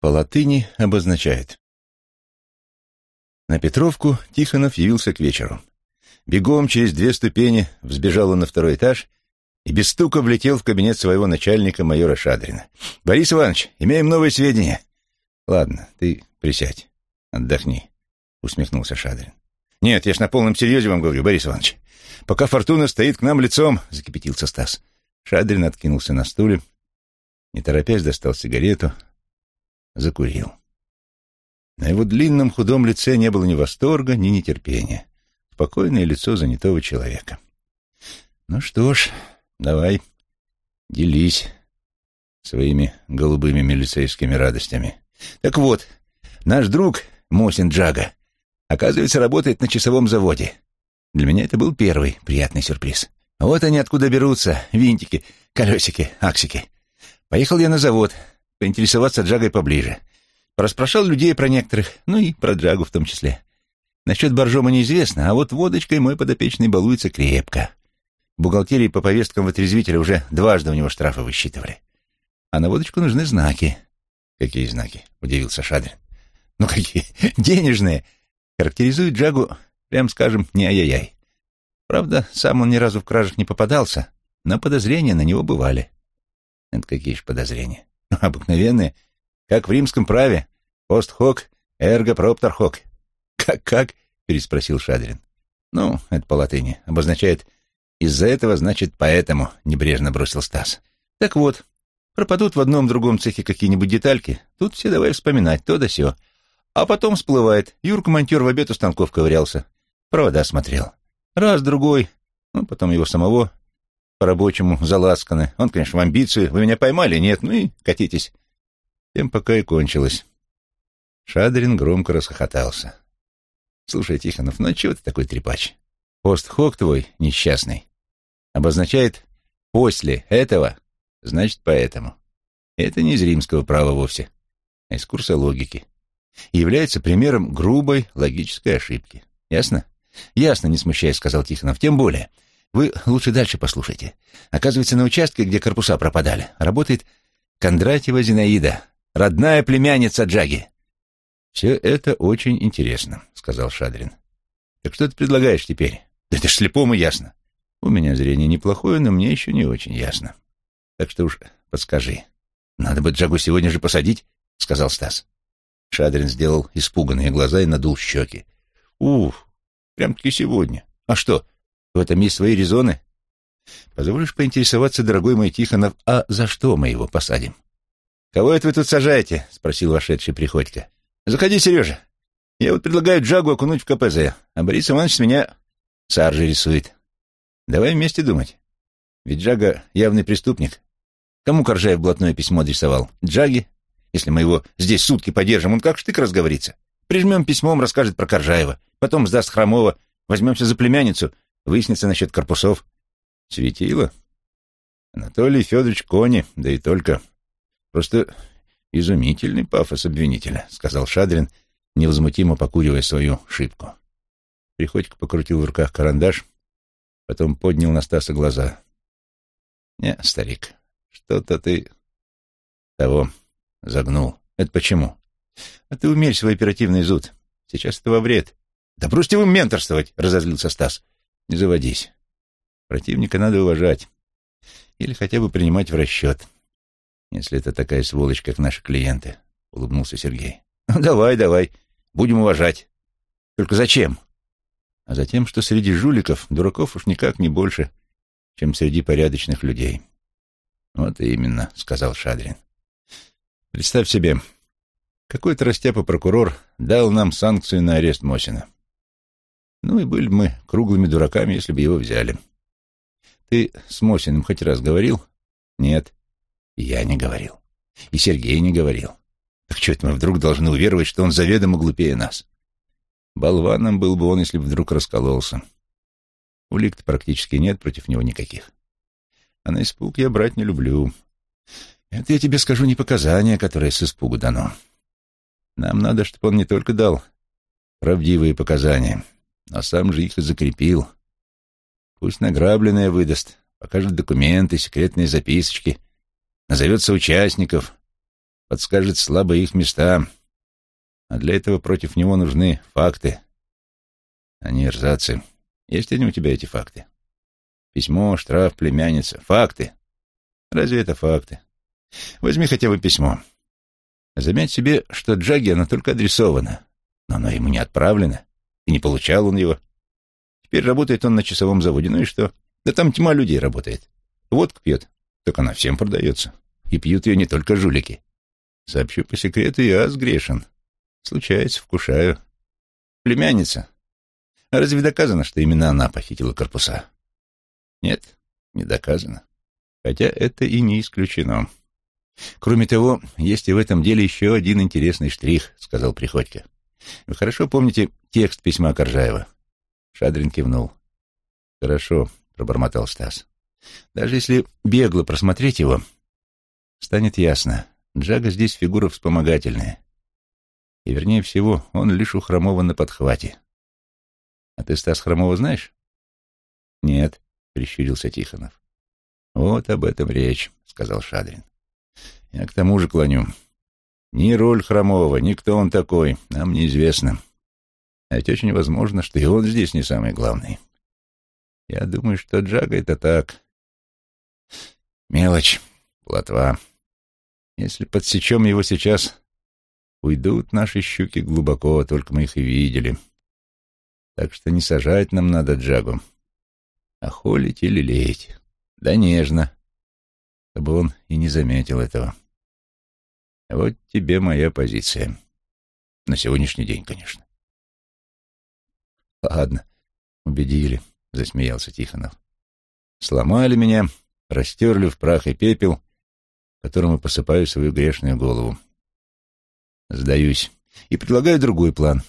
По латыни обозначает. На Петровку Тихонов явился к вечеру. Бегом через две ступени взбежал он на второй этаж и без стука влетел в кабинет своего начальника, майора Шадрина. «Борис Иванович, имеем новые сведения». «Ладно, ты присядь, отдохни», — усмехнулся Шадрин. «Нет, я ж на полном серьезе вам говорю, Борис Иванович. Пока фортуна стоит к нам лицом», — закипятился Стас. Шадрин откинулся на стуле, не торопясь достал сигарету, закурил. На его длинном худом лице не было ни восторга, ни нетерпения. Спокойное лицо занятого человека. «Ну что ж, давай, делись своими голубыми милицейскими радостями. Так вот, наш друг Мосин Джага, оказывается, работает на часовом заводе. Для меня это был первый приятный сюрприз. Вот они откуда берутся, винтики, колесики, аксики. Поехал я на завод, поинтересоваться Джагой поближе. Порасспрашал людей про некоторых, ну и про Джагу в том числе. Насчет боржома неизвестно, а вот водочкой мой подопечный балуется крепко. В бухгалтерии по повесткам вытрезвителя уже дважды у него штрафы высчитывали. А на водочку нужны знаки. «Какие знаки?» — удивился Шадрин. «Ну какие? Денежные!» Характеризует Джагу, прям скажем, не ай-яй-яй. Правда, сам он ни разу в кражах не попадался, но подозрения на него бывали. Это какие же подозрения? Обыкновенные, как в римском праве. Пост-хок, эрго проптор хок. «Как-как?» — переспросил Шадрин. «Ну, это по латыни. Обозначает «из-за этого, значит, поэтому», — небрежно бросил Стас. «Так вот, пропадут в одном-другом цехе какие-нибудь детальки, тут все давай вспоминать, то да сё. А потом всплывает. Юрка-монтер в обед у станков ковырялся. Провода смотрел. Раз, другой. Ну, потом его самого по-рабочему заласканы. Он, конечно, в амбицию. Вы меня поймали? Нет. Ну и катитесь. Тем пока и кончилось. Шадрин громко расхохотался. Слушай, Тихонов, ну а чего ты такой трепач? Пост-хок твой, несчастный, обозначает «после этого», значит «поэтому». Это не из римского права вовсе, а из курса логики. И является примером грубой логической ошибки. Ясно? Ясно, не смущаясь, сказал Тихонов. Тем более, вы лучше дальше послушайте. Оказывается, на участке, где корпуса пропадали, работает Кондратьева Зинаида, родная племянница Джаги. «Все это очень интересно», — сказал Шадрин. «Так что ты предлагаешь теперь?» «Да это ж слепому ясно». «У меня зрение неплохое, но мне еще не очень ясно. Так что уж подскажи». «Надо бы Джагу сегодня же посадить», — сказал Стас. Шадрин сделал испуганные глаза и надул щеки. «Уф, прям-таки сегодня. А что, в этом есть свои резоны?» «Позволишь поинтересоваться, дорогой мой Тихонов, а за что мы его посадим?» «Кого это вы тут сажаете?» — спросил вошедший Приходько. Заходи, Сережа. Я вот предлагаю Джагу окунуть в КПЗ, а Борис Иванович меня саржи рисует. Давай вместе думать. Ведь Джага явный преступник. Кому Коржаев блатное письмо адресовал? Джаги? Если мы его здесь сутки подержим, он как штык разговорится. Прижмем письмом, расскажет про Коржаева. Потом сдаст Хромова. Возьмемся за племянницу. Выяснится насчет корпусов. Светило? Анатолий Федорович Кони, да и только. Просто «Изумительный пафос обвинителя», — сказал Шадрин, невозмутимо покуривая свою шибку. Приходько покрутил в руках карандаш, потом поднял на Стаса глаза. «Не, старик, что-то ты того загнул. Это почему? А ты умерь свой оперативный зуд. Сейчас это во вред. Да бросьте вы менторствовать, — разозлился Стас. Не заводись. Противника надо уважать. Или хотя бы принимать в расчет если это такая сволочь, как наши клиенты», — улыбнулся Сергей. «Ну, давай, давай, будем уважать. Только зачем?» «А затем, что среди жуликов дураков уж никак не больше, чем среди порядочных людей». «Вот именно», — сказал Шадрин. «Представь себе, какой-то растяпа прокурор дал нам санкцию на арест Мосина. Ну и были бы мы круглыми дураками, если бы его взяли. Ты с Мосиным хоть раз говорил? Нет. Я не говорил. И Сергей не говорил. Так что это мы вдруг должны уверовать, что он заведомо глупее нас? Болваном был бы он, если бы вдруг раскололся. Улик-то практически нет против него никаких. А на испуг я брать не люблю. Это я тебе скажу не показания, которые с испугу дано. Нам надо, чтобы он не только дал правдивые показания, а сам же их и закрепил. Пусть награбленное выдаст, покажет документы, секретные записочки — назовет соучастников. подскажет слабые их места. А для этого против него нужны факты, а не эрзацы. Есть они у тебя, эти факты? Письмо, штраф, племянница. Факты. Разве это факты? Возьми хотя бы письмо. Заметь себе, что Джаги оно только адресовано, но оно ему не отправлено, и не получал он его. Теперь работает он на часовом заводе. Ну и что? Да там тьма людей работает. Водку пьет, так она всем продается. И пьют ее не только жулики. Сообщу по секрету, я сгрешен. Случается, вкушаю. Племянница. А разве доказано, что именно она похитила корпуса? Нет, не доказано. Хотя это и не исключено. Кроме того, есть и в этом деле еще один интересный штрих, сказал Приходько. Вы хорошо помните текст письма Коржаева? Шадрин кивнул. Хорошо, пробормотал Стас. Даже если бегло просмотреть его, станет ясно. Джага здесь фигура вспомогательная. И, вернее всего, он лишь у Хромова на подхвате. А ты, Стас Хромова, знаешь? Нет, прищурился Тихонов. Вот об этом речь, сказал Шадрин. Я к тому же клоню. Ни роль Хромова, ни кто он такой, нам неизвестно. А ведь очень возможно, что и он здесь не самый главный. Я думаю, что Джага — это так. Мелочь, плотва. Если подсечем его сейчас, уйдут наши щуки глубоко, только мы их и видели. Так что не сажать нам надо Джагу, а холить или леять. Да нежно, чтобы он и не заметил этого. Вот тебе моя позиция. На сегодняшний день, конечно. Ладно, убедили, засмеялся Тихонов. Сломали меня, растерли в прах и пепел, которым и посыпаю свою грешную голову. Сдаюсь. И предлагаю другой план.